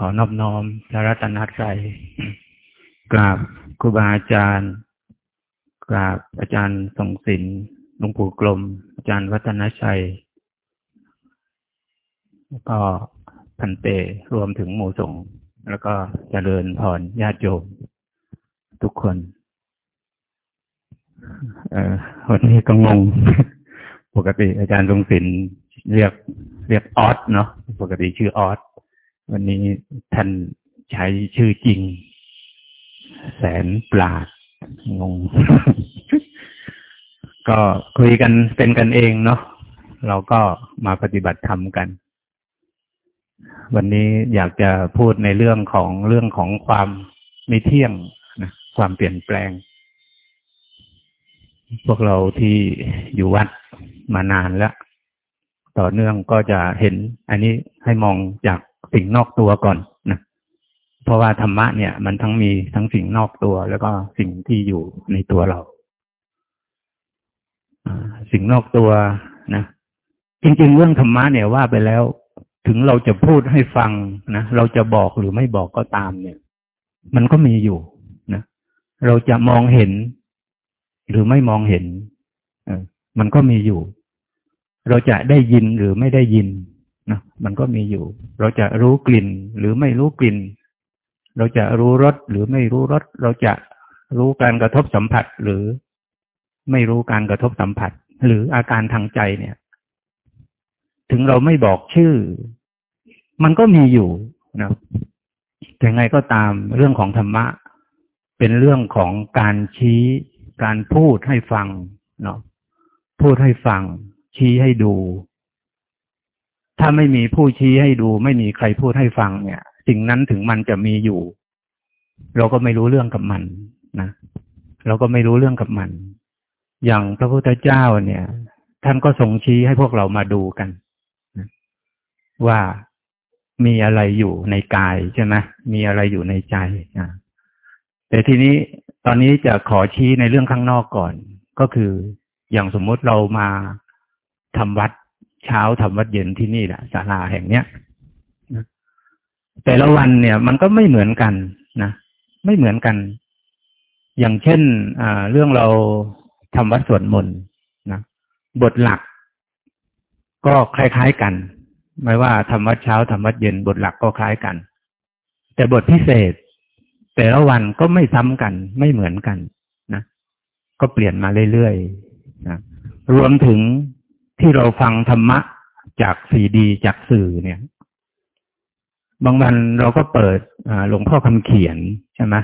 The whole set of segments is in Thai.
ขอนอบน้อมพระรัตนตรัยกราบครูบาอาจารย์ กราบอาจารย์ทรงศิลป์หลวงปู่กลม อาจารย์วัฒนชัย แล้วก็พันเตรวมถึงหมู่สงฆ์แล้วก็เจริญพรญาติโยม ทุกคนวันนี้ก็งง ปกติอาจารย์ทรงศิลป์เรียกเรียกออสเนาะปกติชื่อออส วันนี้ท่านใช้ชื่อจริง แสนปราดงง ก็คุยกันเป็นกันเองเนาะเราก็มาปฏิบัติธรรมกัน วันนี้อยากจะพูดในเรื่องของเรื่องของความไม่เที่ยงนะความเปลี่ยนแปลง พวกเราที่อยู่วัดมานานแล้ว ต่อเนื่องก็จะเห็น อันนี้ให้มองจาก สิ่งนอกตัวก่อนนะเพราะว่าธรรมะเนี่ย มันทั้งมีทั้งสิ่งนอกตัว แล้วก็สิ่งที่อยู่ในตัวเราสิ่งนอกตัวนะจริง ๆ เรื่องธรรมะเนี่ยว่าไปแล้ว ถึงเราจะพูดให้ฟังนะเราจะบอกหรือไม่บอกก็ตามเนี่ย มันก็มีอยู่นะเราจะมองเห็น หรือไม่มองเห็นมันก็มีอยู่ เราจะได้ยินหรือไม่ได้ยิน นะมันก็มีอยู่ เราจะรู้กลิ่นหรือไม่รู้กลิ่น เราจะรู้รสหรือไม่รู้รสเราจะรู้การกระทบสัมผัสหรือไม่รู้การกระทบสัมผัส หรืออาการทางใจเนี่ย ถึงเราไม่บอกชื่อ มันก็มีอยู่นะแต่ไงก็ตามเรื่องของธรรมะ เป็นเรื่องของการชี้การพูดให้ฟังเนาะพูดให้ฟัง ชี้ให้ดู ถ้าไม่มีผู้ชี้ให้ดู ไม่มีใครพูดให้ฟังเนี่ย สิ่งนั้นถึงมันจะมีอยู่ เราก็ไม่รู้เรื่องกับมันนะเราก็ไม่รู้เรื่องกับมัน อย่างพระพุทธเจ้าเนี่ย ท่านก็ทรงชี้ให้พวกเรามาดูกันนะว่ามีอะไรอยู่ในกายใช่ไหมมีอะไรอยู่ในใจนะแต่ทีนี้ตอนนี้จะขอชี้ในเรื่องข้างนอกก่อน ก็คืออย่างสมมติเรามาทำวัด เช้าทำวัดเย็นที่นี่แหละศาลาแห่งเนี้ยแต่ละวันเนี่ย มันก็ไม่เหมือนกันนะไม่เหมือนกัน อย่างเช่นอ่าเรื่องเราทำวัดสวดมนต์นะบทหลัก ก็คล้ายๆกัน ไม่ว่าทำวัดเช้าทำวัดเย็น บทหลักก็คล้ายกัน แต่บทพิเศษ แต่ละวันก็ไม่ซ้ำกัน ไม่เหมือนกันนะก็เปลี่ยนมาเรื่อยๆนะรวมถึง ที่เราฟังธรรมะจากซีดีจากสื่อเนี่ย บางวันเราก็เปิดหลวงพ่อคำเขียนใช่ไหม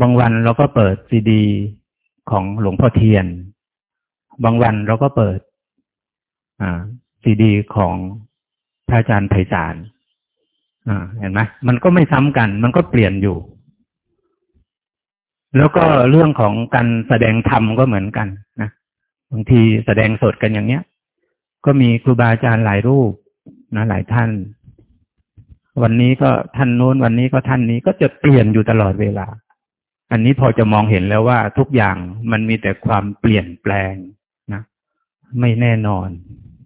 บางวันเราก็เปิดซีดีของหลวงพ่อเทียน บางวันเราก็เปิดซีดีของพระอาจารย์ไพศาลเห็นไหมมันก็ไม่ซ้ำกัน มันก็เปลี่ยนอยู่ แล้วก็เรื่องของการแสดงธรรมก็เหมือนกันนะ บางทีแสดงสดกันอย่างเนี้ย ก็มีครูบาอาจารย์หลายรูปนะหลายท่าน วันนี้ก็ท่านโน้นวันนี้ก็ท่านนี้ก็จะเปลี่ยนอยู่ตลอดเวลา อันนี้พอจะมองเห็นแล้วว่าทุกอย่างมันมีแต่ความเปลี่ยนแปลงนะไม่แน่นอน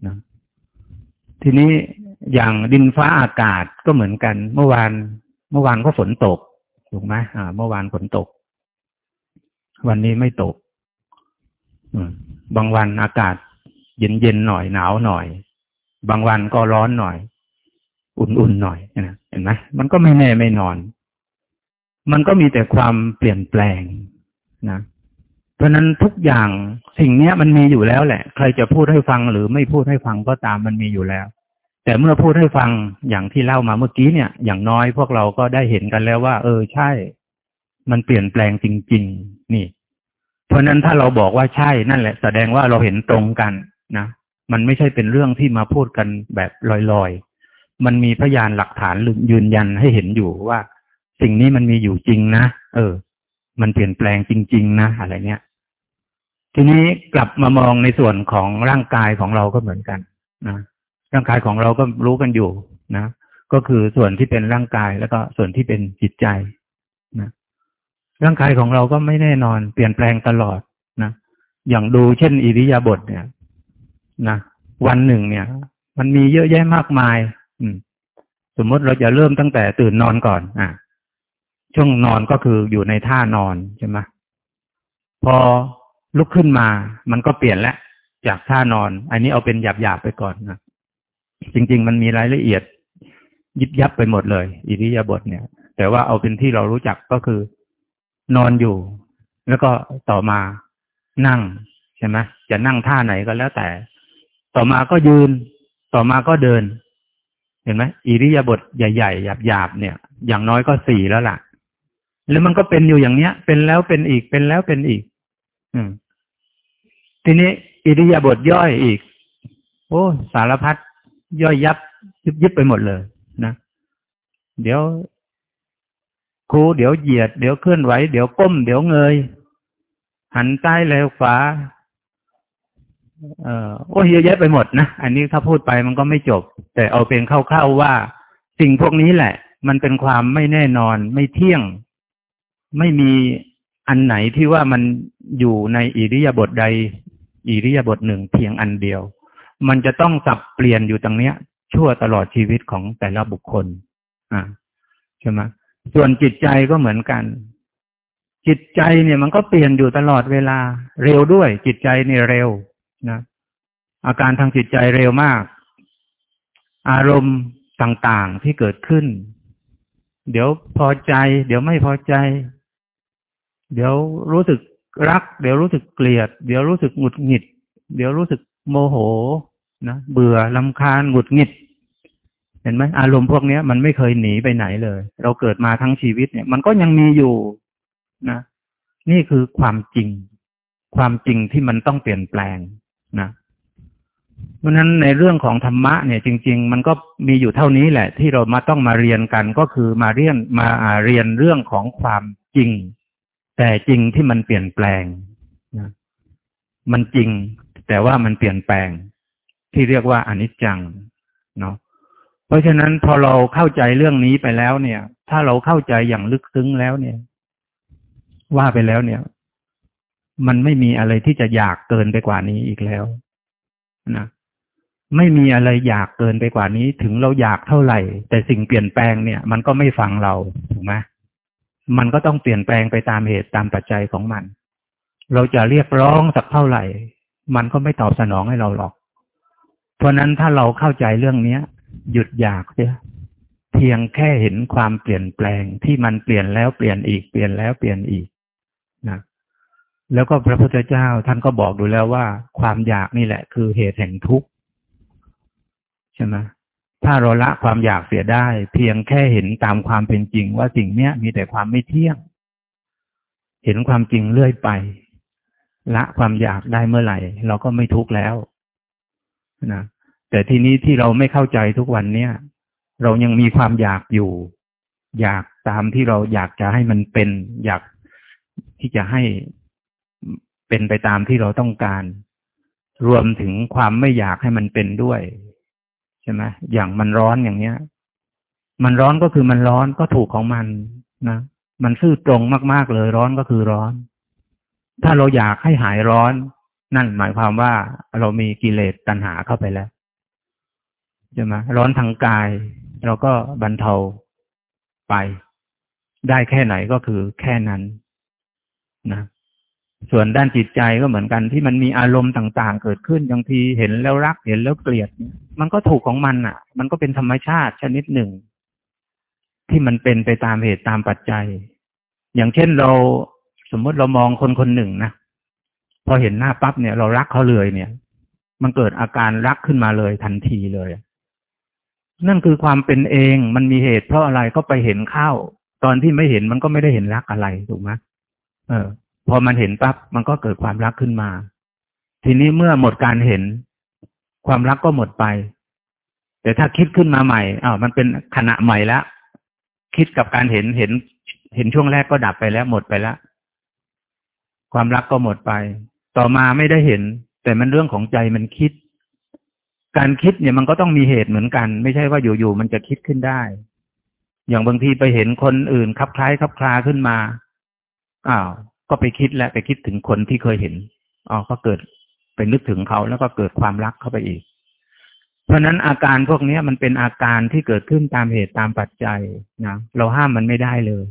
นะทีนี้อย่างดินฟ้าอากาศก็เหมือนกัน เมื่อวาน เมื่อวานก็ฝนตกถูกไหมอ่า เมื่อวานฝนตก วันนี้ไม่ตก บางวันอากาศเย็นๆหน่อยหนาวหน่อย บางวันก็ร้อนหน่อย อุ่นๆหน่อยนะเห็นไหมมันก็ไม่แน่ไม่นอน มันก็มีแต่ความเปลี่ยนแปลงนะเพราะนั้นทุกอย่างสิ่งนี้มันมีอยู่แล้วแหละ ใครจะพูดให้ฟังหรือไม่พูดให้ฟังก็ตามมันมีอยู่แล้ว แต่เมื่อพูดให้ฟังอย่างที่เล่ามาเมื่อกี้เนี่ย อย่างน้อยพวกเราก็ได้เห็นกันแล้วว่า เออใช่ มันเปลี่ยนแปลงจริง ๆ นี่ เพราะนั้นถ้าเราบอกว่าใช่นั่นแหละ แสดงว่าเราเห็นตรงกันนะมันไม่ใช่เป็นเรื่องที่มาพูดกันแบบลอยๆ มันมีพยานหลักฐานยืนยันให้เห็นอยู่ว่า สิ่งนี้มันมีอยู่จริงนะเออ มันเปลี่ยนแปลงจริง ๆ นะอะไรเนี้ยทีนี้กลับมามองในส่วนของร่างกายของเราก็เหมือนกันนะร่างกายของเราก็รู้กันอยู่นะ ก็คือส่วนที่เป็นร่างกายแล้วก็ส่วนที่เป็นจิตใจนะ ร่างกายของเราก็ไม่แน่นอนเปลี่ยนแปลงตลอดนะอย่างดูเช่นอิริยาบถเนี่ยนะวันหนึ่งเนี่ย มันมีเยอะแยะมากมาย อืม สมมติเราจะเริ่มตั้งแต่ตื่นนอนก่อน อะ ช่วงนอนก็คืออยู่ในท่านอนใช่ไหมพอลุกขึ้นมา มันก็เปลี่ยนแล้วจากท่านอน อันนี้เอาเป็นหยาบๆไปก่อนนะจริง ๆ มันมีรายละเอียด ยิบยับไปหมดเลย อิริยาบถเนี่ย แต่ว่าเอาเป็นที่เรารู้จักก็คือ นอนอยู่ แล้วก็ต่อมานั่งใช่ไหมจะนั่งท่าไหนก็แล้วแต่ ต่อมาก็ยืน ต่อมาก็เดิน เห็นไหมอิริยาบถใหญ่ๆหยาบๆเนี่ย อย่างน้อยก็สี่แล้วล่ะ แล้วมันก็เป็นอยู่อย่างเนี้ย เป็นแล้วเป็นอีกเป็นแล้วเป็นอีก อืม ทีนี้อิริยาบถย่อยอีก โอ้สารพัดย่อยยับยิบยิบไปหมดเลยนะเดี๋ยว ครูเดี๋ยวเหยียด เดี๋ยวเคลื่อนไหว เดี๋ยวก้ม เดี๋ยวเงย หันซ้ายแล้วขวาเออโอ้เยอะแยะไปหมดนะ อันนี้ถ้าพูดไปมันก็ไม่จบ แต่เอาเป็นคร่าวๆว่า สิ่งพวกนี้แหละ มันเป็นความไม่แน่นอน ไม่เที่ยง ไม่มีอันไหนที่ว่ามันอยู่ในอิริยาบถใด อิริยาบถหนึ่งเพียงอันเดียว มันจะต้องสับเปลี่ยนอยู่ตรงเนี้ย ชั่วตลอดชีวิตของแต่ละบุคคล อ่าใช่ไหม ส่วนจิตใจก็เหมือนกัน จิตใจเนี่ยมันก็เปลี่ยนอยู่ตลอดเวลา เร็วด้วย จิตใจเนี่ยเร็วนะอาการทางจิตใจเร็วมาก อารมณ์ต่างๆที่เกิดขึ้น เดี๋ยวพอใจ เดี๋ยวไม่พอใจ เดี๋ยวรู้สึกรัก เดี๋ยวรู้สึกเกลียด เดี๋ยวรู้สึกหงุดหงิด เดี๋ยวรู้สึกโมโหนะเบื่อลำคาญหงุดหงิด เห็นไหมอารมณ์พวกนี้มันไม่เคยหนีไปไหนเลย เราเกิดมาทั้งชีวิตเนี่ย มันก็ยังมีอยู่นะ นี่คือความจริง ความจริงที่มันต้องเปลี่ยนแปลงนะเพราะนั้นในเรื่องของธรรมะเนี่ยจริง ๆ มันก็มีอยู่เท่านี้แหละ ที่เรามาต้องมาเรียนกันก็คือมาเรียนมาเรียนเรื่องของความจริง แต่จริงที่มันเปลี่ยนแปลงนะมันจริง แต่ว่ามันเปลี่ยนแปลง ที่เรียกว่าอนิจจังเนาะ เพราะฉะนั้นพอเราเข้าใจเรื่องนี้ไปแล้วเนี่ย ถ้าเราเข้าใจอย่างลึกซึ้งแล้วเนี่ย ว่าไปแล้วเนี่ย มันไม่มีอะไรที่จะอยากเกินไปกว่านี้อีกแล้วนะไม่มีอะไรอยากเกินไปกว่านี้ ถึงเราอยากเท่าไหร่ แต่สิ่งเปลี่ยนแปลงเนี่ย มันก็ไม่ฟังเราถูกไหมมันก็ต้องเปลี่ยนแปลงไปตามเหตุตามปัจจัยของมัน เราจะเรียกร้องสักเท่าไหร่ มันก็ไม่ตอบสนองให้เราหรอก เพราะนั้นถ้าเราเข้าใจเรื่องนี้ หยุดอยากเสียเพียงแค่เห็นความเปลี่ยนแปลงที่มันเปลี่ยนแล้วเปลี่ยนอีกเปลี่ยนแล้วเปลี่ยนอีกนะแล้วก็พระพุทธเจ้าท่านก็บอกดูแล้วว่า ความอยากนี่แหละ คือเหตุแห่งทุกข์ใช่ไหมถ้าเราละความอยากเสียได้ เพียงแค่เห็นตามความเป็นจริง ว่าสิ่งเนี้ยมีแต่ความไม่เที่ยง เห็นความจริงเรื่อยไป ละความอยากได้เมื่อไหร่ เราก็ไม่ทุกข์แล้วนะ แต่ทีนี้ที่เราไม่เข้าใจทุกวันเนี้ยเรายังมีความอยากอยู่ อยากตามที่เราอยากจะให้มันเป็น อยากที่จะให้เป็นไปตามที่เราต้องการ รวมถึงความไม่อยากให้มันเป็นด้วยใช่ไหมอย่างมันร้อนอย่างเนี้ย มันร้อนก็คือมันร้อนก็ถูกของมันนะมันซื่อตรงมาก ๆ เลยร้อนก็คือร้อน ถ้าเราอยากให้หายร้อน นั่นหมายความว่าเรามีกิเลสตัณหาเข้าไปแล้ว ใช่ไหมร้อนทางกาย เราก็บรรเทาไป ได้แค่ไหนก็คือแค่นั้นนะส่วนด้านจิตใจก็เหมือนกันที่มันมีอารมณ์ต่าง ๆ เกิดขึ้นบางทีเห็นแล้วรักเห็นแล้วเกลียด มันก็ถูกของมันอะ มันก็เป็นธรรมชาติชนิดหนึ่ง ที่มันเป็นไปตามเหตุตามปัจจัย อย่างเช่นเราสมมติเรามองคนคนหนึ่งนะพอเห็นหน้าปั๊บเนี่ย เรารักเขาเลยเนี่ย มันเกิดอาการรักขึ้นมาเลยทันทีเลย นั่นคือความเป็นเองมันมีเหตุเพราะอะไรก็ไปเห็นเข้า ตอนที่ไม่เห็นมันก็ไม่ได้เห็นรักอะไรถูกไหมเออ พอมันเห็นปั๊บมันก็เกิดความรักขึ้นมา ทีนี้เมื่อหมดการเห็น ความรักก็หมดไป แต่ถ้าคิดขึ้นมาใหม่อ้าวมันเป็นขณะใหม่แล้วคิดกับการเห็นเห็น เห็นช่วงแรกก็ดับไปแล้วหมดไปแล้วความรักก็หมดไป ต่อมาไม่ได้เห็น แต่มันเรื่องของใจมันคิด การคิดเนี่ยมันก็ต้องมีเหตุเหมือนกัน ไม่ใช่ว่าอยู่ๆมันจะคิดขึ้นได้ อย่างบางทีไปเห็นคนอื่นคับคล้ายคับคลาขึ้นมาอ้าวก็ไปคิดและไปคิดถึงคนที่เคยเห็นอ๋อก็เกิดไปนึกถึงเขาแล้วก็เกิดความรักเข้าไปอีก เพราะนั้นอาการพวกนี้มันเป็นอาการที่เกิดขึ้นตามเหตุตามปัจจัยนะเราห้ามมันไม่ได้เลย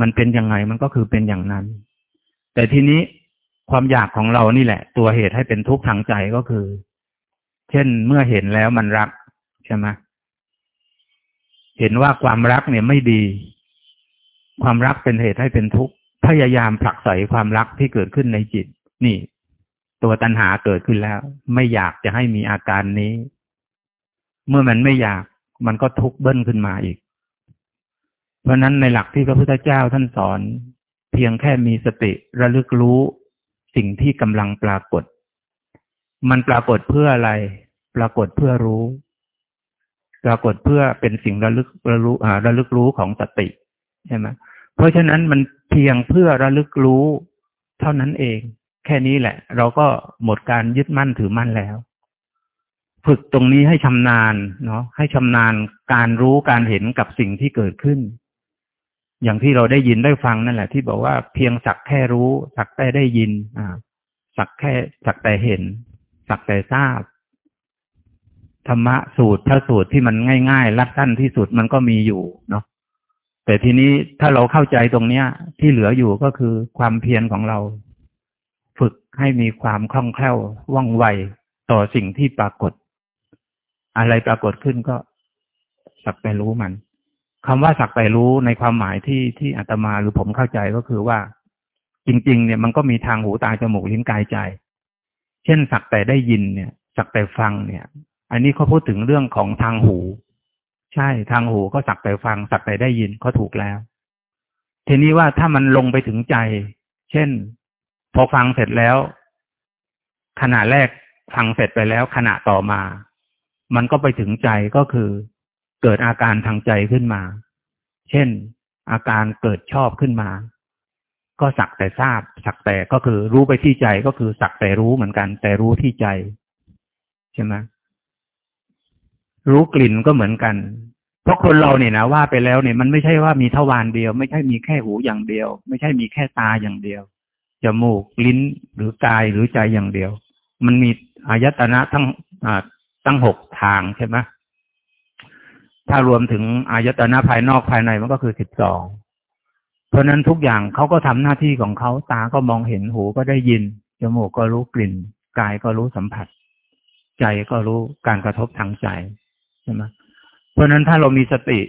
มันเป็นยังไงมันก็คือเป็นอย่างนั้น แต่ทีนี้ความอยากของเรานี่แหละ ตัวเหตุให้เป็นทุกข์ทางใจก็คือ เช่นเมื่อเห็นแล้วมันรักใช่ไหมเห็นว่าความรักเนี่ยไม่ดี ความรักเป็นเหตุให้เป็นทุกข์พยายามผลักใสความรักที่เกิดขึ้นในจิต นี่ ตัวตัณหาเกิดขึ้นแล้ว ไม่อยากจะให้มีอาการนี้ เมื่อมันไม่อยากมันก็ทุกข์เบิ้ลขึ้นมาอีก เพราะนั้นในหลักที่พระพุทธเจ้าท่านสอน เพียงแค่มีสติระลึกรู้สิ่งที่กำลังปรากฏ มันปรากฏเพื่ออะไร ปรากฏเพื่อรู้ ปรากฏเพื่อเป็นสิ่งระลึกระรู้ระลึกรู้ของสติใช่ไหมเพราะฉะนั้นมันเพียงเพื่อระลึกรู้ เท่านั้นเอง แค่นี้แหละ เราก็หมดการยึดมั่นถือมั่นแล้ว ฝึกตรงนี้ให้ชำนาญเนาะให้ชำนาญการรู้การเห็นกับสิ่งที่เกิดขึ้น อย่างที่เราได้ยินได้ฟังนั่นแหละ ที่บอกว่าเพียงสักแค่รู้ สักแต่ได้ยิน อ่า สักแค่สักแต่เห็น สักแต่ทราบ ธรรมะสูตรพระสูตรที่มันง่ายๆรัดสั้นที่สุดมันก็มีอยู่เนาะแต่ทีนี้ถ้าเราเข้าใจตรงเนี้ย ที่เหลืออยู่ก็คือความเพียรของเรา ฝึกให้มีความคล่องแคล่วว่องไวต่อสิ่งที่ปรากฏ อะไรปรากฏขึ้นก็ สักไปรู้มันคำว่าสักไปรู้ในความหมายที่ที่อาตมาหรือผมเข้าใจก็คือว่า จริง ๆ เนี่ยมันก็มีทางหูตาจมูกลิ้นกายใจ ช่นสักแต่ได้ยินเนี่ย สักแต่ฟังเนี่ย อันนี้เขาพูดถึงเรื่องของทางหู ใช่ทางหูก็สักแต่ฟัง สักแต่ได้ยินก็ถูกแล้ว ทีนี้ว่าถ้ามันลงไปถึงใจ เช่น พอฟังเสร็จแล้ว ขณะแรกฟังเสร็จไปแล้ว ขณะต่อมา มันก็ไปถึงใจก็คือเกิดอาการทางใจขึ้นมา เช่น อาการเกิดชอบขึ้นมา ก็สักแต่ทราบ สักแต่ก็คือรู้ไปที่ใจก็คือสักแต่รู้เหมือนกัน แต่รู้ที่ใจ ใช่ไหมรู้กลิ่นก็เหมือนกัน เพราะคนเราเนี่ยนะว่าไปแล้วเนี่ยมันไม่ใช่ว่ามีทวารเดียว ไม่ใช่มีแค่หูอย่างเดียว ไม่ใช่มีแค่ตาอย่างเดียวจมูกลิ้นหรือกายหรือใจอย่างเดียว มันมีอายตนะทั้งตั้งหกทางใช่ไหมถ้ารวมถึงอายตนะภายนอกภายในมันก็คือสิบสอง เพราะนั้นทุกอย่างเขาก็ทำหน้าที่ของเขาตาก็มองเห็นหูก็ได้ยิน จมูกก็รู้กลิ่น กายก็รู้สัมผัส ใจก็รู้การกระทบทางใจใช่ไหมเพราะนั้นถ้าเรามีสติ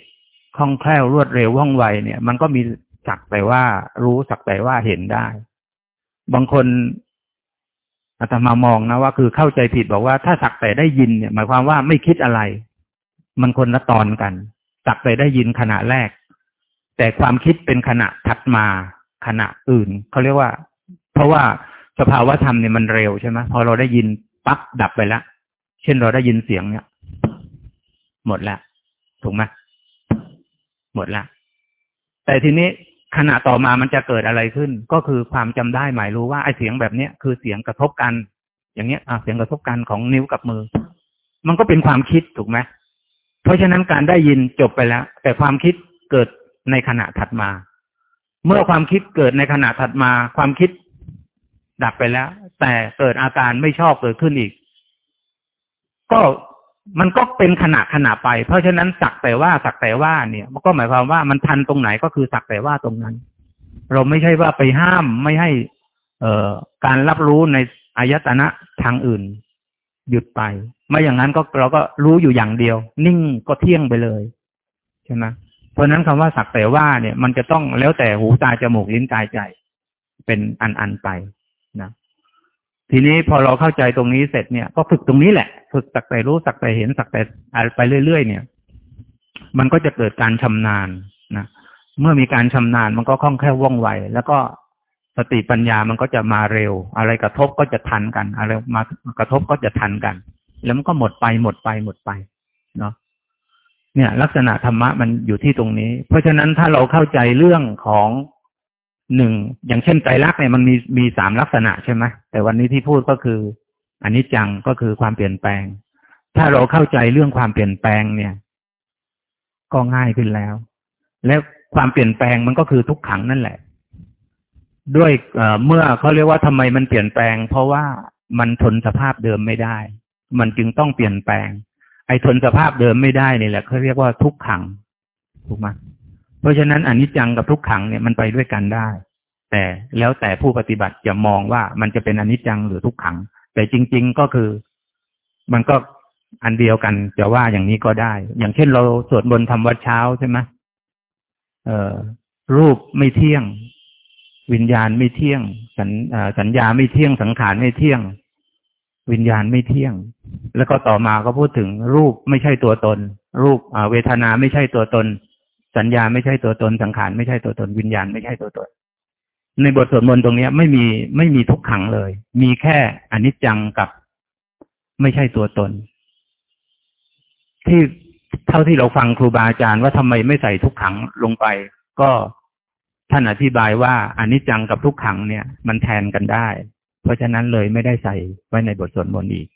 คล่องแคล่วรวดเร็วว่องไวเนี่ย มันก็มีสักแต่ว่ารู้สักแต่ว่าเห็นได้ บางคนอาตมามองนะว่าคือเข้าใจผิดบอกว่าถ้าสักแต่ได้ยินเนี่ย หมายความว่าไม่คิดอะไร มันคนละตอนกันสักแต่ได้ยินขณะแรก แต่ความคิดเป็นขณะถัดมาขณะอื่นเขาเรียกว่า เพราะว่าสภาวะธรรมเนี่ยมันเร็วใช่ไหมพอเราได้ยินปั๊บดับไปแล้วเช่นเราได้ยินเสียงเนี่ย หมดละถูกไหมหมดละแต่ทีนี้ขณะต่อมามันจะเกิดอะไรขึ้น ก็คือความจำได้หมายรู้ว่าไอ้เสียงแบบเนี้ยคือเสียงกระทบกัน อย่างเนี้ยอะเสียงกระทบกันของนิ้วกับมือ มันก็เป็นความคิดถูกไหมเพราะฉะนั้นการได้ยินจบไปแล้ว แต่ความคิดเกิด ในขณะถัดมา เมื่อความคิดเกิดในขณะถัดมา ความคิดดับไปแล้ว แต่เกิดอาการไม่ชอบเกิดขึ้นอีก ก็มันก็เป็นขณะขณะไป เพราะฉะนั้นสักแต่ว่าสักแต่ว่าเนี่ย มันก็หมายความว่ามันทันตรงไหนก็คือสักแต่ว่าตรงนั้น เราไม่ใช่ว่าไปห้ามไม่ให้ เอ่อการรับรู้ในอายตนะทางอื่น หยุดไป ไม่อย่างนั้นก็เราก็รู้อยู่อย่างเดียว นิ่งก็เที่ยงไปเลยใช่ไหม ราะนั้นคำว่าสักแต่ว่าเนี่ย มันจะต้องแล้วแต่หูตาจมูกลิ้นกายใจ เป็นอันอันไปนะทีนี้พอเราเข้าใจตรงนี้เสร็จเนี่ยก็ฝึกตรงนี้แหละ ฝึกสักแต่รู้สักแต่เห็นสักแต่ไปเรื่อยๆเนี่ย มันก็จะเกิดการชำนาญนะเมื่อมีการชำนาญมันก็คล่องแคล่วว่องไวแล้วก็สติปัญญามันก็จะมาเร็ว อะไรกระทบก็จะทันกัน อะไรมากระทบก็จะทันกัน แล้วมันก็หมดไปหมดไปหมดไปเนาะ เนี่ย ลักษณะธรรมะมันอยู่ที่ตรงนี้ เพราะฉะนั้นถ้าเราเข้าใจเรื่องของหนึ่งอย่างเช่นไตรลักษณ์เนี่ยมันมีมีสามลักษณะใช่ไหมแต่วันนี้ที่พูดก็คืออันนี้จังก็คือความเปลี่ยนแปลง ถ้าเราเข้าใจเรื่องความเปลี่ยนแปลงเนี่ย ก็ง่ายขึ้นแล้ว และความเปลี่ยนแปลงมันก็คือทุกขังนั่นแหละ ด้วยเมื่อเขาเรียกว่าทำไมมันเปลี่ยนแปลง เพราะว่ามันทนสภาพเดิมไม่ได้ มันจึงต้องเปลี่ยนแปลง ไอ้ทนสภาพเดิมไม่ได้นี่แหละเขาเรียกว่าทุกขัง ถูกไหมเพราะฉะนั้นอนิจจังกับทุกขังเนี่ยมันไปด้วยกันได้ แต่แล้วแต่ผู้ปฏิบัติจะมองว่ามันจะเป็นอนิจจังหรือทุกขัง แต่จริง ๆก็คือ มันก็อันเดียวกันจะว่าอย่างนี้ก็ได้ อย่างเช่นเราสวดบนทำวัดเช้าใช่ไหมเอ่อรูปไม่เที่ยง วิญญาณไม่เที่ยง สัญสัญญาไม่เที่ยงสังขารไม่เที่ยง วิญญาณไม่เที่ยง แล้วก็ต่อมาก็พูดถึงรูปไม่ใช่ตัวตน รูปเวทนาไม่ใช่ตัวตน สัญญาไม่ใช่ตัวตน สังขารไม่ใช่ตัวตน วิญญาณไม่ใช่ตัวตน ในบทสวดมนต์ตรงนี้ไม่มีไม่มีทุกขังเลย มีแค่อนิจจังกับไม่ใช่ตัวตน ที่เท่าที่เราฟังครูบาอาจารย์ว่าทำไมไม่ใส่ทุกขังลงไป ก็ท่านอธิบายว่าอนิจจังกับทุกขังเนี่ย มันแทนกันได้ เพราะฉะนั้นเลยไม่ได้ใส่ไว้ในบทสวดมนต์อีก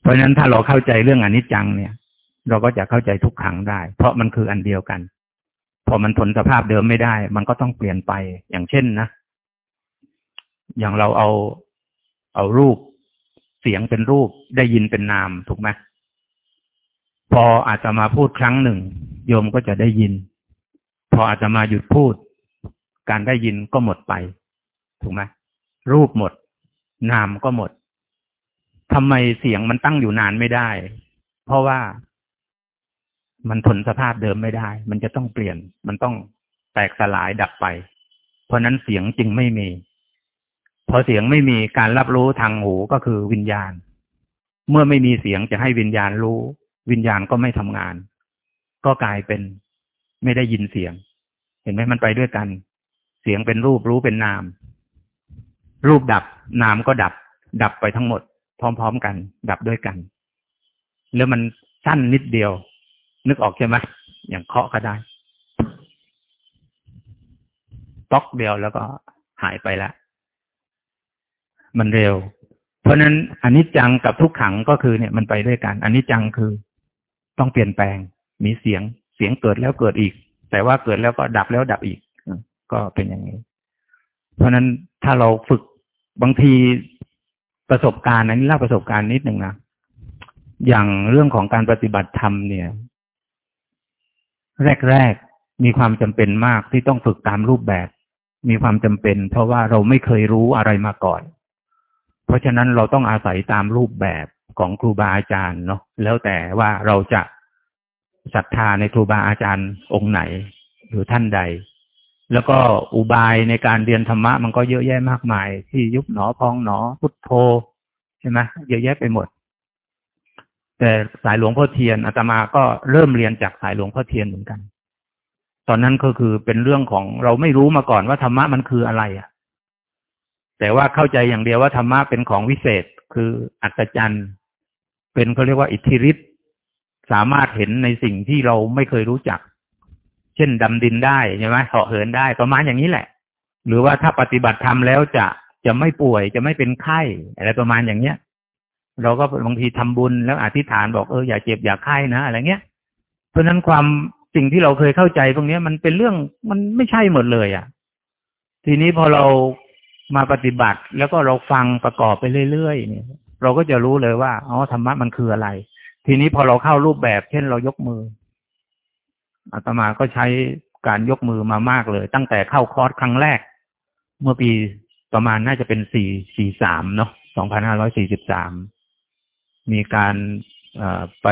เพราะฉะนั้นถ้าเราเข้าใจเรื่องอนิจจังเนี่ย เราก็จะเข้าใจทุกขังได้ เพราะมันคืออันเดียวกัน พอมันทนสภาพเดิมไม่ได้ มันก็ต้องเปลี่ยนไปอย่างเช่นนะ อย่างเราเอาเอารูปเสียงเป็นรูปได้ยินเป็นนามถูกไหมพออาจจะมาพูดครั้งหนึ่ง โยมก็จะได้ยิน พออาจจะมาหยุดพูด การได้ยินก็หมดไป ถูกไหมรูปหมด นามก็หมดทำไมเสียงมันตั้งอยู่นานไม่ได้ เพราะว่ามันทนสภาพเดิมไม่ได้ มันจะต้องเปลี่ยน มันต้องแตกสลายดับไป เพราะนั้นเสียงจึงไม่มี พอเสียงไม่มีการรับรู้ทางหูก็คือวิญญาณ เมื่อไม่มีเสียงจะให้วิญญาณรู้ วิญญาณก็ไม่ทำงาน ก็กลายเป็นไม่ได้ยินเสียง เห็นไหมมันไปด้วยกัน เสียงเป็นรูปรู้เป็นนาม รูปดับนามก็ดับ ดับไปทั้งหมด พร้อมๆกัน ดับด้วยกัน แล้วมันสั้นนิดเดียว นึกออกใช่ไหมอย่างเคาะก็ได้ป๊อกเดียวแล้วก็หายไปล้วมันเร็ว เพราะนั้นอันนี้จังกับทุกขังก็คือเนี่ยมันไปด้วยกันอันนี้จังคือต้องเปลี่ยนแปลง มีเสียงเสียงเกิดแล้วเกิดอีก แต่ว่าเกิดแล้วก็ดับแล้วดับอีก ก็เป็นอย่างนี้ เพราะนั้นถ้าเราฝึก บางทีประสบการณ์อันนี้เล่าประสบการณ์นิดหนึ่งนะอย่างเรื่องของการปฏิบัติธรรมเนี่ย แรกๆมีความจำเป็นมากที่ต้องฝึกตามรูปแบบ มีความจำเป็น เพราะว่าเราไม่เคยรู้อะไรมาก่อน เพราะฉะนั้นเราต้องอาศัยตามรูปแบบของครูบาอาจารย์เนาะแล้วแต่ว่าเราจะศรัทธาในครูบาอาจารย์องค์ไหน หรือท่านใด แล้วก็อุบายในการเรียนธรรมะมันก็เยอะแยะมากมาย ที่ยุบหนอพองหนอ พุทโธใช่ไหมเยอะแยะไปหมด แต่สายหลวงพ่อเทียนอาตมาก็เริ่มเรียนจากสายหลวงพ่อเทียนเหมือนกัน ตอนนั้นก็คือเป็นเรื่องของเราไม่รู้มาก่อนว่าธรรมะมันคืออะไรอะ แต่ว่าเข้าใจอย่างเดียวว่าธรรมะเป็นของวิเศษคืออัศจรรย์เป็นเขาเรียกว่าอิทธิฤทธิ์สามารถเห็นในสิ่งที่เราไม่เคยรู้จัก เช่นดำดินได้ใช่ไหมเหาะเหินได้ประมาณอย่างนี้แหละ หรือว่าถ้าปฏิบัติธรรมแล้วจะจะไม่ป่วยจะไม่เป็นไข้อะไรประมาณอย่างเนี้ย เราก็บางทีทำบุญแล้วอธิษฐานบอกเอออย่าเจ็บอย่าไข้นะอะไรเงี้ย เพราะนั้นความสิ่งที่เราเคยเข้าใจตรงนี้มันเป็นเรื่องมันไม่ใช่หมดเลยอะ ทีนี้พอเรามาปฏิบัติแล้วก็เราฟังประกอบไปเรื่อยๆเนี่ย เราก็จะรู้เลยว่าอ๋อธรรมะมันคืออะไร ทีนี้พอเราเข้ารูปแบบ เช่นเรายกมือ อาตมาก็ใช้การยกมือมามากเลย ตั้งแต่เข้าคอร์สครั้งแรก เมื่อปีประมาณน่าจะเป็นสี่สี่สามเนาะสองพันห้าร้อยสี่สิบสามมีการไป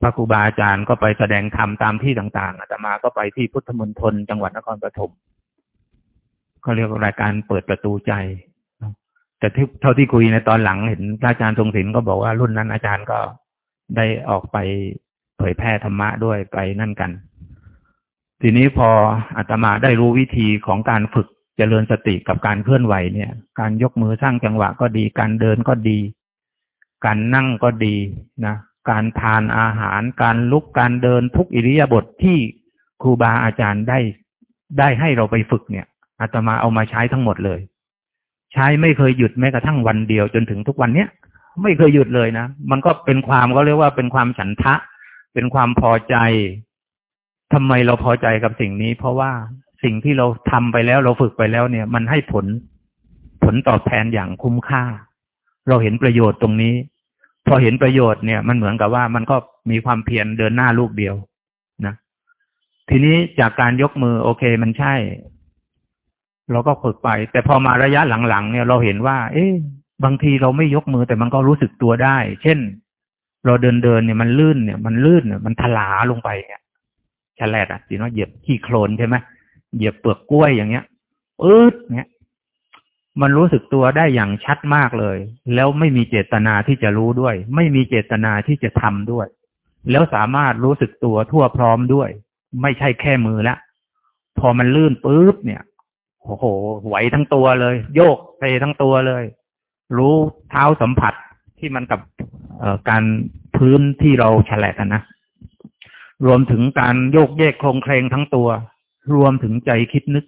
พระครูบาอาจารย์ก็ไปแสดงธรรมตามที่ต่าง ๆ อาตมาก็ไปที่พุทธมณฑลจังหวัดนครปฐมเขาเรียกรายการเปิดประตูใจ แต่เท่าที่คุยในตอนหลังเห็นอาจารย์ทรงศิลป์ก็บอกว่ารุ่นนั้นอาจารย์ก็ได้ออกไป เผยแพร่ธรรมะด้วยไปนั่นกัน ทีนี้พออาตมาได้รู้วิธีของการฝึกเจริญสติกับการเคลื่อนไหวเนี่ย การยกมือสร้างจังหวะก็ดี การเดินก็ดี การนั่งก็ดีนะ การทานอาหาร การลุก การเดินทุกอิริยาบถทที่ครูบาอาจารย์ได้ได้ให้เราไปฝึกเนี่ยอาตมาเอามาใช้ทั้งหมดเลย ใช้ไม่เคยหยุดแม้กระทั่งวันเดียวจนถึงทุกวันเนี้ยไม่เคยหยุดเลยนะ มันก็เป็นความก็เรียกว่าเป็นความฉันทะ เป็นความพอใจทำไมเราพอใจกับสิ่งนี้ เพราะว่าสิ่งที่เราทำไปแล้วเราฝึกไปแล้วเนี่ย มันให้ผลผลตอบแทนอย่างคุ้มค่า เราเห็นประโยชน์ตรงนี้ พอเห็นประโยชน์เนี่ยมันเหมือนกับว่ามันก็มีความเพียรเดินหน้าลูกเดียวนะทีนี้จากการยกมือโอเคมันใช่ เราก็ฝึกไป แต่พอมาระยะหลังๆเนี่ย เราเห็นว่า เอ๊ะบางทีเราไม่ยกมือแต่มันก็รู้สึกตัวได้ เช่น เราเดินเดินเนี่ยมันลื่นเนี่ยมันลื่นเนี่ยมันถลาลงไปเนี่ยฉลดอะสิเนาเหยียบขี้โคลนใช่ไหมเหยียบเปลือกกล้วยอย่างเงี้ยอืดเนี่ยมันรู้สึกตัวได้อย่างชัดมากเลย แล้วไม่มีเจตนาที่จะรู้ด้วย ไม่มีเจตนาที่จะทำด้วย แล้วสามารถรู้สึกตัวทั่วพร้อมด้วย ไม่ใช่แค่มือละ พอมันลื่นปุ๊บเนี่ยโอ้โหไหวทั้งตัวเลย โยกไปทั้งตัวเลย รู้เท้าสัมผัสที่มันกับ การพื้นที่เราแฉลกันนะรวมถึงการโยกเยกโครงเครงทั้งตัว รวมถึงใจคิดนึก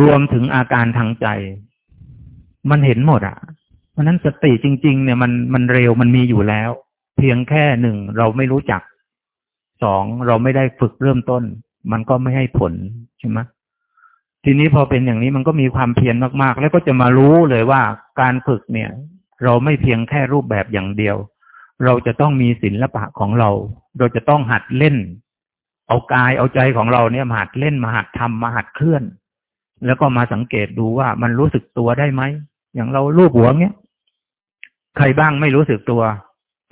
รวมถึงอาการทางใจ มันเห็นหมดอะ เพราะนั้นสติจริง ๆ เนี่ยมันมันเร็วมันมีอยู่แล้ว เพียงแค่หนึ่งเราไม่รู้จักสองเราไม่ได้ฝึกเริ่มต้น มันก็ไม่ให้ผลใช่ไหมทีนี้พอเป็นอย่างนี้มันก็มีความเพียรมาก ๆ แล้วก็จะมารู้เลยว่าการฝึกเนี่ย เราไม่เพียงแค่รูปแบบอย่างเดียว เราจะต้องมีศิละปะของเรา เราจะต้องหัดเล่น เอากายเอาใจของเราเนี่ยมาหัดเล่นมาหัดทำมาหัดเคลื่อน แล้วก็มาสังเกตดูว่ามันรู้สึกตัวได้ไหมอย่างเราลูบหัวเนี้ยใครบ้างไม่รู้สึกตัว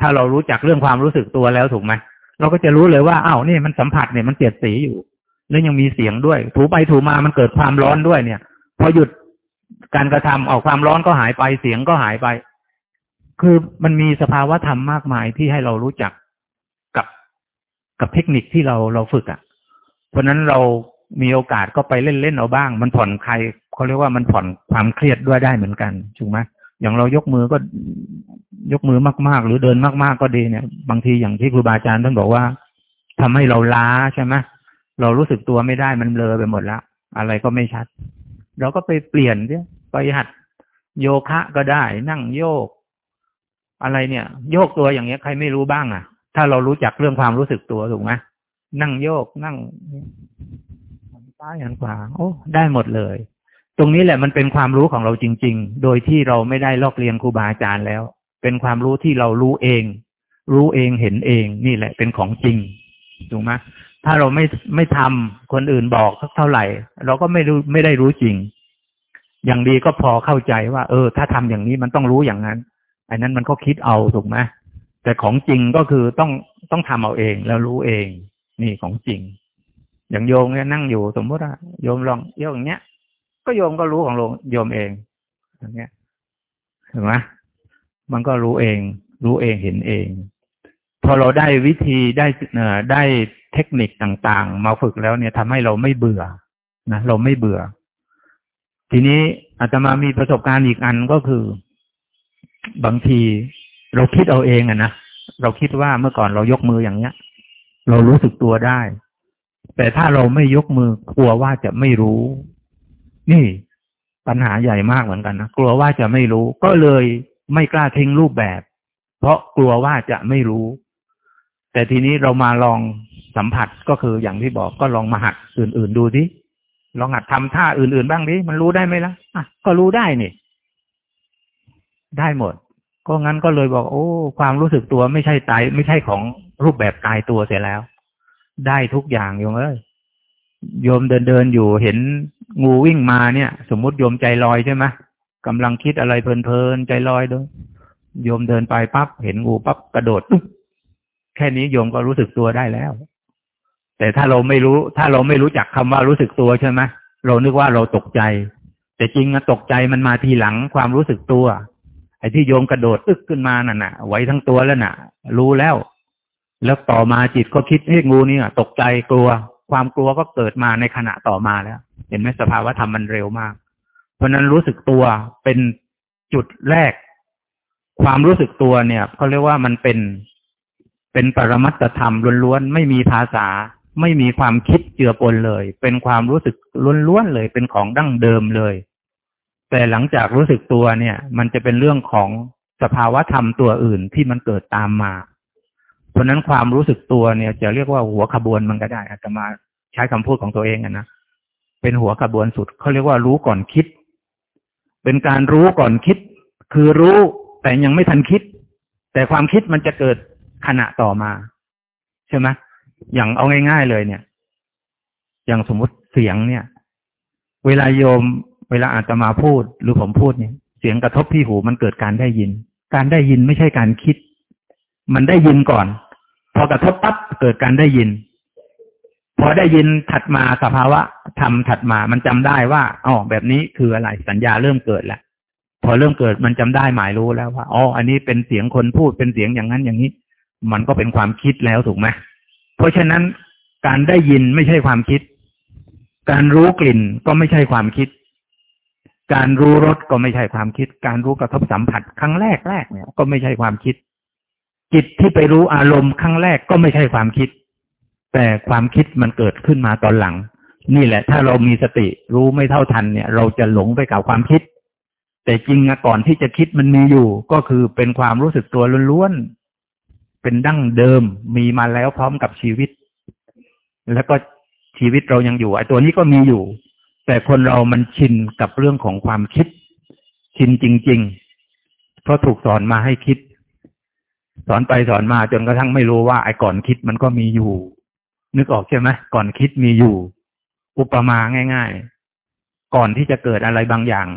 ถ้าเรารู้จักเรื่องความรู้สึกตัวแล้วถูกไหมเราก็จะรู้เลยว่าอ้าวนี่มันสัมผัสเนี่ยมันเปลี่ยนสีอยู่แล้วยังมีเสียงด้วย ถูไปถูมามันเกิดความร้อนด้วยเนี่ย พอหยุดการกระทำออกความร้อนก็หายไปเสียงก็หายไป คือมันมีสภาวะธรรมมากมายที่ให้เรารู้จักกับกับเทคนิคที่เราเราฝึกอะ่ะ เพราะนั้นเรามีโอกาสก็ไปเล่นเล่นเอาบ้าง มันผ่อนคลายเขาเรียกว่ามันผ่อนความเครียดด้วยได้เหมือนกันถูกไหมอย่างเรายกมือก็ยกมือมากๆ หรือเดินมากๆก็ดีเนี่ย บางทีอย่างที่ครูบาอาจารย์ท่านบอกว่าทำให้เราล้าใช่ไหมเรารู้สึกตัวไม่ได้มันเบลอไปหมดแล้ว อะไรก็ไม่ชัด เราก็ไปเปลี่ยนเนี่ยไปหัดโยคะก็ได้ นั่งโยก อะไรเนี่ย โยกตัวอย่างเงี้ยใครไม่รู้บ้างอะ ถ้าเรารู้จักเรื่องความรู้สึกตัวถูกไหมนั่งโยกนั่งหันซ้ายหันขวาโอ้ได้หมดเลย ตรงนี้แหละมันเป็นความรู้ของเราจริง ๆ โดยที่เราไม่ได้ลอกเรียนครูบาอาจารย์แล้ว เป็นความรู้ที่เรารู้เอง รู้เองเห็นเองนี่แหละเป็นของจริงถูกไหมถ้าเราไม่ไม่ทำคนอื่นบอกสักเท่าไหร่ เราก็ไม่รู้ไม่ได้รู้จริง อย่างดีก็พอเข้าใจว่า เออ ถ้าทำอย่างนี้มันต้องรู้อย่างนั้น อันนั้นมันก็คิดเอาถูกไหมแต่ของจริงก็คือต้องต้องทำเอาเองแล้วรู้เอง นี่ของจริง อย่างโยมเนี่ยนั่งอยู่สมมติว่าโยมลองโยกอย่างเงี้ย ก็โยมก็รู้ของโยมเองอย่างเงี้ยเห็นไหมมันก็รู้เอง รู้เองเห็นเอง พอเราได้วิธีได้เอ่อได้เทคนิคต่างๆ มาฝึกแล้วเนี่ยทำให้เราไม่เบื่อนะเราไม่เบื่อ ทีนี้อาตมามีประสบการณ์อีกอันก็คือ บางทีเราคิดเอาเองอะนะเราคิดว่าเมื่อก่อนเรายกมืออย่างเนี้ย เรารู้สึกตัวได้ แต่ถ้าเราไม่ยกมือกลัวว่าจะไม่รู้ นี่ปัญหาใหญ่มากเหมือนกันนะกลัวว่าจะไม่รู้ ก็เลยไม่กล้าทิ้งรูปแบบ เพราะกลัวว่าจะไม่รู้ แต่ทีนี้เรามาลองสัมผัสก็คืออย่างที่บอกก็ลองมาหัดอื่น ๆ ดูสิลองหัดทำท่าอื่น ๆ บ้างดิมันรู้ได้ไหมล่ะอะก็รู้ได้นี่ ได้หมด ก็งั้นก็เลยบอก โอ้ ความรู้สึกตัวไม่ใช่ตายไม่ใช่ของรูปแบบตายตัวเสียแล้ว ได้ทุกอย่างโยมเอ้ยโยมเดินเดินอยู่เห็นงูวิ่งมาเนี่ย สมมุติโยมใจลอยใช่ไหมกำลังคิดอะไรเพลินๆใจลอยด้วยโยมเดินไปปั๊บเห็นงูปั๊บกระโดดปุ๊บแค่นี้โยมก็รู้สึกตัวได้แล้ว แต่ถ้าเราไม่รู้ ถ้าเราไม่รู้จักคำว่ารู้สึกตัวใช่ไหมเรานึกว่าเราตกใจ แต่จริงอะตกใจมันมาทีหลังความรู้สึกตัว ไอ้ที่โยมกระโดดอึกขึ้นมานั่นน่ะไว้ทั้งตัวแล้วน่ะ รู้แล้ว แล้วต่อมาจิตก็คิดให้งูนี่ตกใจกลัว ความกลัวก็เกิดมาในขณะต่อมาแล้ว เห็นไหมสภาวะธรรมมันเร็วมาก เพราะนั้นรู้สึกตัวเป็นจุดแรก ความรู้สึกตัวเนี่ยเขาเรียกว่ามันเป็นเป็นปรมัตธรรมล้วนๆไม่มีภาษา ไม่มีความคิดเจือปนเลย เป็นความรู้สึกล้วนๆเลย เป็นของดั้งเดิมเลย แต่หลังจากรู้สึกตัวเนี่ย มันจะเป็นเรื่องของสภาวะธรรมตัวอื่นที่มันเกิดตามมา เพราะนั้นความรู้สึกตัวเนี่ย จะเรียกว่าหัวขบวนมันก็ได้อาจจะมาใช้คำพูดของตัวเองนะเป็นหัวขบวนสุดเขาเรียกว่ารู้ก่อนคิด เป็นการรู้ก่อนคิด คือรู้แต่ยังไม่ทันคิด แต่ความคิดมันจะเกิดขณะต่อมา ใช่ไหมอย่างเอาง่าย ๆเลยเนี่ย อย่างสมมุติเสียงเนี่ย เวลาโยม เวลาอาตมาพูดหรือผมพูดเนี่ย เสียงกระทบที่หูมันเกิดการได้ยิน การได้ยินไม่ใช่การคิด มันได้ยินก่อน พอกระทบปั๊บเกิดการได้ยิน พอได้ยินถัดมาสภาวะทำถัดมามันจำได้ว่าอ๋อแบบนี้คืออะไรสัญญาเริ่มเกิดแล้วพอเริ่มเกิดมันจำได้หมายรู้แล้วว่าอ๋ออันนี้เป็นเสียงคนพูดเป็นเสียงอย่างนั้นอย่างนี้ มันก็เป็นความคิดแล้วถูกไหมเพราะฉะนั้นการได้ยินไม่ใช่ความคิด การรู้กลิ่นก็ไม่ใช่ความคิด การรู้รสก็ไม่ใช่ความคิด การรู้กระทบสัมผัสครั้งแรกแรกเนี่ย ก็ไม่ใช่ความคิด จิตที่ไปรู้อารมณ์ครั้งแรกก็ไม่ใช่ความคิด แต่ความคิดมันเกิดขึ้นมาตอนหลัง นี่แหละ ถ้าเรามีสติรู้ไม่เท่าทันเนี่ย เราจะหลงไปกับความคิด แต่จริงอะก่อนที่จะคิดมันมีอยู่ ก็คือเป็นความรู้สึกตัวล้วนๆเป็นดั้งเดิมมีมาแล้วพร้อมกับชีวิต แล้วก็ชีวิตเรายังอยู่ไอ้ตัวนี้ก็มีอยู่ แต่คนเรามันชินกับเรื่องของความคิด ชินจริง ๆ เพราะถูกสอนมาให้คิด สอนไปสอนมาจนกระทั่งไม่รู้ว่าไอ้ก่อนคิดมันก็มีอยู่ นึกออกใช่ไหมก่อนคิดมีอยู่ อุปมาง่าย ๆ ก่อนที่จะเกิดอะไรบางอย่าง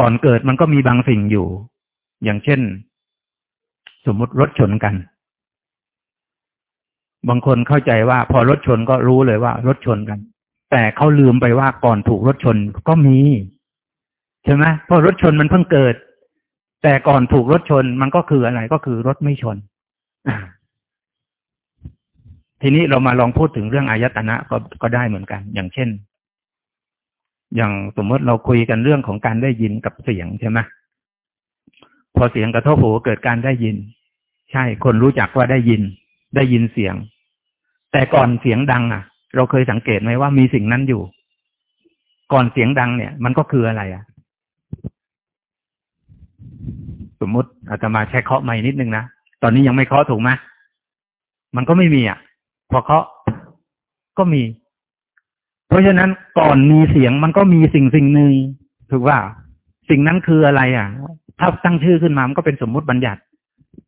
ก่อนเกิดมันก็มีบางสิ่งอยู่ อย่างเช่น สมมติรถชนกัน บางคนเข้าใจว่า พอรถชนก็รู้เลยว่ารถชนกัน แต่เขาลืมไปว่าก่อนถูกรถชนก็มีใช่ไหมเพราะรถชนมันเพิ่งเกิด แต่ก่อนถูกรถชนมันก็คืออะไรก็คือรถไม่ชนทีนี้เรามาลองพูดถึงเรื่องอายตนะก็ก็ได้เหมือนกัน อย่างเช่น อย่างสมมติเราคุยกันเรื่องของการได้ยินกับเสียงใช่ไหมพอเสียงกระทบหูเกิดการได้ยิน ใช่คนรู้จักว่าได้ยิน ได้ยินเสียง แต่ก่อนเสียงดัง อะ เราเคยสังเกตไหมว่ามีสิ่งนั้นอยู่ ก่อนเสียงดังเนี่ย มันก็คืออะไรอะสมมติอาตมาแค่เคาะไม่นิดนึงนะ ตอนนี้ยังไม่เคาะถูกไหมมันก็ไม่มีอะ พอเคาะก็มี เพราะฉะนั้นก่อนมีเสียงมันก็มีสิ่งสิ่งหนึ่งถูกว่า สิ่งนั้นคืออะไร อะ ถ้าตั้งชื่อขึ้นมามันก็เป็นสมมุติบัญญัติ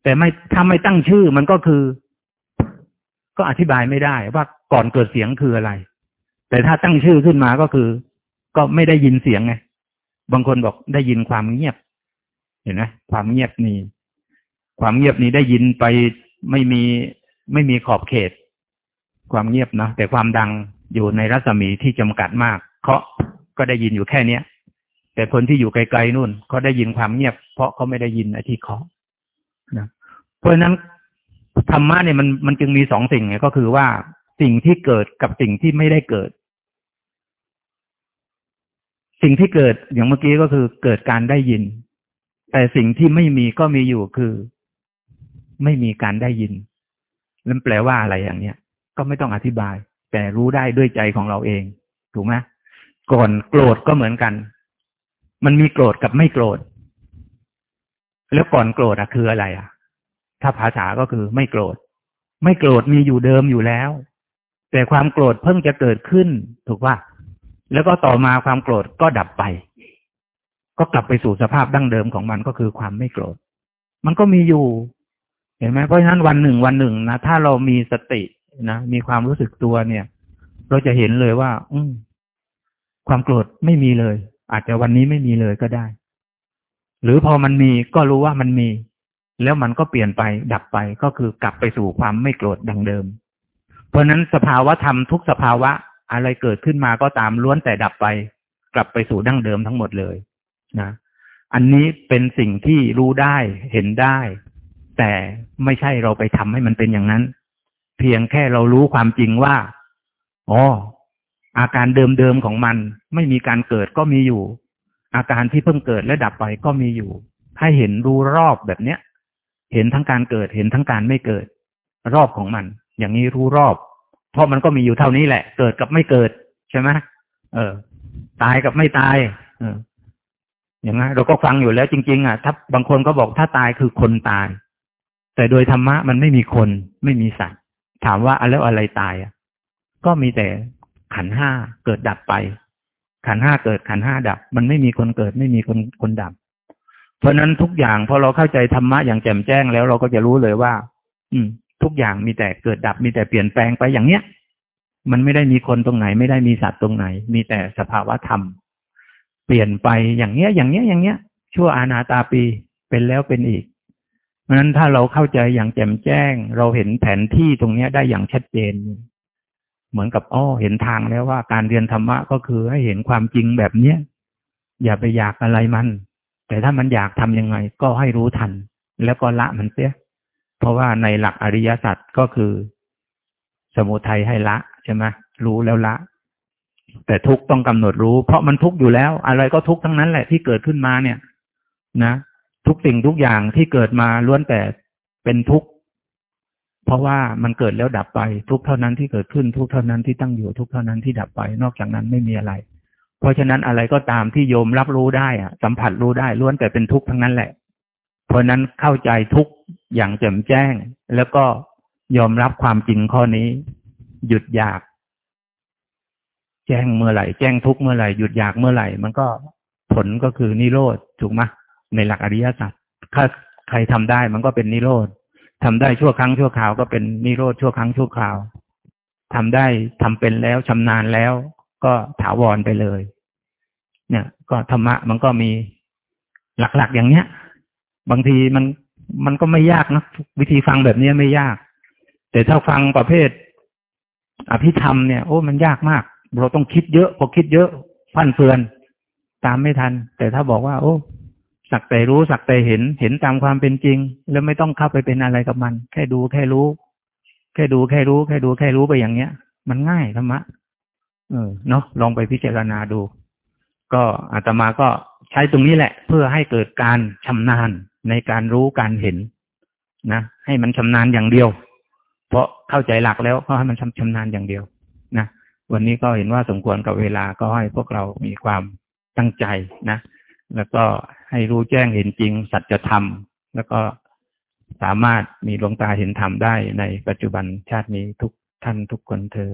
แต่ไม่ถ้าไม่ตั้งชื่อมันก็คือ ก็อธิบายไม่ได้ว่าก่อนเกิดเสียงคืออะไร แต่ถ้าตั้งชื่อขึ้นมาก็คือ ก็ไม่ได้ยินเสียงไงบางคนบอกได้ยินความเงียบ เห็นไหมความเงียบนี้ ความเงียบนี้ได้ยินไปไม่มีไม่มีขอบเขต ความเงียบนะแต่ความดังอยู่ในรัศมีที่จำกัดมากเคาะก็ได้ยินอยู่แค่เนี้ย แต่คนที่อยู่ไกลๆนู่นเขาได้ยินความเงียบ เพราะเขาไม่ได้ยินไอ้ที่เคาะนะเพราะฉะนั้น ธรรมะเนี่ยมันมันจึงมีสองสิ่งไงก็คือว่าสิ่งที่เกิดกับสิ่งที่ไม่ได้เกิด สิ่งที่เกิดอย่างเมื่อกี้ก็คือเกิดการได้ยิน แต่สิ่งที่ไม่มีก็มีอยู่คือ ไม่มีการได้ยินนั่นแปลว่าอะไรอย่างเนี้ย ก็ไม่ต้องอธิบาย แต่รู้ได้ด้วยใจของเราเอง ถูกไหมก่อนโกรธก็เหมือนกัน มันมีโกรธกับไม่โกรธ แล้วก่อนโกรธอะคืออะไรอะ ถ้าภาษาก็คือไม่โกรธ ไม่โกรธมีอยู่เดิมอยู่แล้ว แต่ความโกรธเพิ่งจะเกิดขึ้น ถูกป่ะแล้วก็ต่อมาความโกรธก็ดับไป ก็กลับไปสู่สภาพดั้งเดิมของมันก็คือความไม่โกรธ มันก็มีอยู่ เห็นไหมเพราะฉะนั้นวันหนึ่งวันหนึ่งนะถ้าเรามีสตินะมีความรู้สึกตัวเนี่ย เราจะเห็นเลยว่า อืความโกรธไม่มีเลย อาจจะวันนี้ไม่มีเลยก็ได้ หรือพอมันมีก็รู้ว่ามันมี แล้วมันก็เปลี่ยนไปดับไปก็คือกลับไปสู่ความไม่โกรธดังเดิม เพราะนั้นสภาวะธรรมทุกสภาวะอะไรเกิดขึ้นมาก็ตามล้วนแต่ดับไป กลับไปสู่ดั้งเดิมทั้งหมดเลยนะ อันนี้เป็นสิ่งที่รู้ได้เห็นได้ แต่ไม่ใช่เราไปทำให้มันเป็นอย่างนั้น เพียงแค่เรารู้ความจริงว่าอ๋ออาการเดิมๆของมัน ไม่มีการเกิดก็มีอยู่ อาการที่เพิ่งเกิดและดับไปก็มีอยู่ ให้เห็นรู้รอบแบบเนี้ย เห็นทั้งการเกิด เห็นทั้งการไม่เกิด รอบของมัน อย่างนี้รู้รอบ เพราะมันก็มีอยู่เท่านี้แหละ เกิดกับไม่เกิดใช่ไหมเออ ตายกับไม่ตาย เออ อย่างนั้นเราก็ฟังอยู่แล้วจริง ๆ อะ ถ้าบางคนก็บอกถ้าตายคือคนตาย แต่โดยธรรมะมันไม่มีคนไม่มีสัตว์ ถามว่าแล้วอะไรตายอะ ก็มีแต่ขันห้าเกิดดับไป ขันห้าเกิดขันห้าดับ มันไม่มีคนเกิดไม่มีคนคนดับ เพราะนั้นทุกอย่างพอเราเข้าใจธรรมะอย่างแจ่มแจ้งแล้วเราก็จะรู้เลยว่า อืม ทุกอย่างมีแต่เกิดดับมีแต่เปลี่ยนแปลงไปอย่างเนี้ย มันไม่ได้มีคนตรงไหน ไม่ได้มีสัตว์ตรงไหน มีแต่สภาวะธรรม เปลี่ยนไปอย่างเนี้ย อย่างเนี้ยอย่างเนี้ย ชั่วอาณาตาปีเป็นแล้วเป็นอีกเพราะนั้นถ้าเราเข้าใจอย่างแจ่มแจ้ง เราเห็นแผนที่ตรงเนี้ยได้อย่างชัดเจน เหมือนกับอ้อเห็นทางแล้วว่าการเรียนธรรมะก็คือให้เห็นความจริงแบบเนี้ยอย่าไปอยากอะไรมัน แต่ถ้ามันอยากทำยังไงก็ให้รู้ทัน แล้วก็ละมันเสีย เพราะว่าในหลักอริยสัจก็คือ สมุทัยให้ละใช่ไหมรู้แล้วละ แต่ทุกต้องกำหนดรู้ เพราะมันทุกอยู่แล้ว อะไรก็ทุกทั้งนั้นแหละที่เกิดขึ้นมาเนี่ย นะทุกสิ่งทุกอย่างที่เกิดมาล้วนแต่เป็นทุกข์เพราะว่ามันเกิดแล้วดับไป ทุกเท่านั้นที่เกิดขึ้นทุกเท่านั้นที่ตั้งอยู่ทุกเท่านั้นที่ดับไป นอกจากนั้นไม่มีอะไร เพราะฉะนั้นอะไรก็ตามที่โยมรับรู้ได้อะสัมผัสรู้ได้ล้วนแต่เป็นทุกข์ทั้งนั้นแหละ เพราะนั้นเข้าใจทุกข์อย่างแจ่มแจ้ง แล้วก็ยอมรับความจริงข้อนี้ หยุดอยาก แจ้งเมื่อไหร่ แจ้งทุกเมื่อไหร่หยุดอยากเมื่อไหร่ มันก็ผลก็คือนิโรธถูกไหมในหลักอริยสัจถ้าใครทำได้มันก็เป็นนิโรธทำได้ชั่วครั้งชั่วคราวก็เป็นนิโรธชั่วครั้งชั่วคราวทำได้ทำเป็นแล้วชำนาญแล้ว ก็ถาวรไปเลย เนี่ย ก็ธรรมะมันก็มีหลักๆอย่างเนี้ย บางทีมันมันก็ไม่ยากนะวิธีฟังแบบนี้ไม่ยาก แต่ถ้าฟังประเภท อภิธรรมเนี่ย โอ้มันยากมาก เราต้องคิดเยอะพอคิดเยอะพันเฟือน ตามไม่ทัน แต่ถ้าบอกว่า โอ้สักแต่รู้สักแต่เห็นเห็นตามความเป็นจริง แล้วไม่ต้องเข้าไปเป็นอะไรกับมัน แค่ดูแค่รู้ แค่ดูแค่รู้ แค่ดูแค่รู้ไปอย่างเนี้ย มันง่ายธรรมะ เออเนาะลองไปพิจารณาดู ก็อาตมาก็ใช้ตรงนี้แหละ เพื่อให้เกิดการชำนาญในการรู้การเห็นนะให้มันชำนาญอย่างเดียว เพราะเข้าใจหลักแล้วก็ให้มันชำชำนาญอย่างเดียวนะวันนี้ก็เห็นว่าสมควรกับเวลาก็ให้พวกเรามีความตั้งใจนะ แล้วก็ให้รู้แจ้งเห็นจริงสัจธรรม แล้วก็สามารถมีดวงตาเห็นธรรมได้ในปัจจุบันชาตินี้ทุกท่านทุกคนเทอ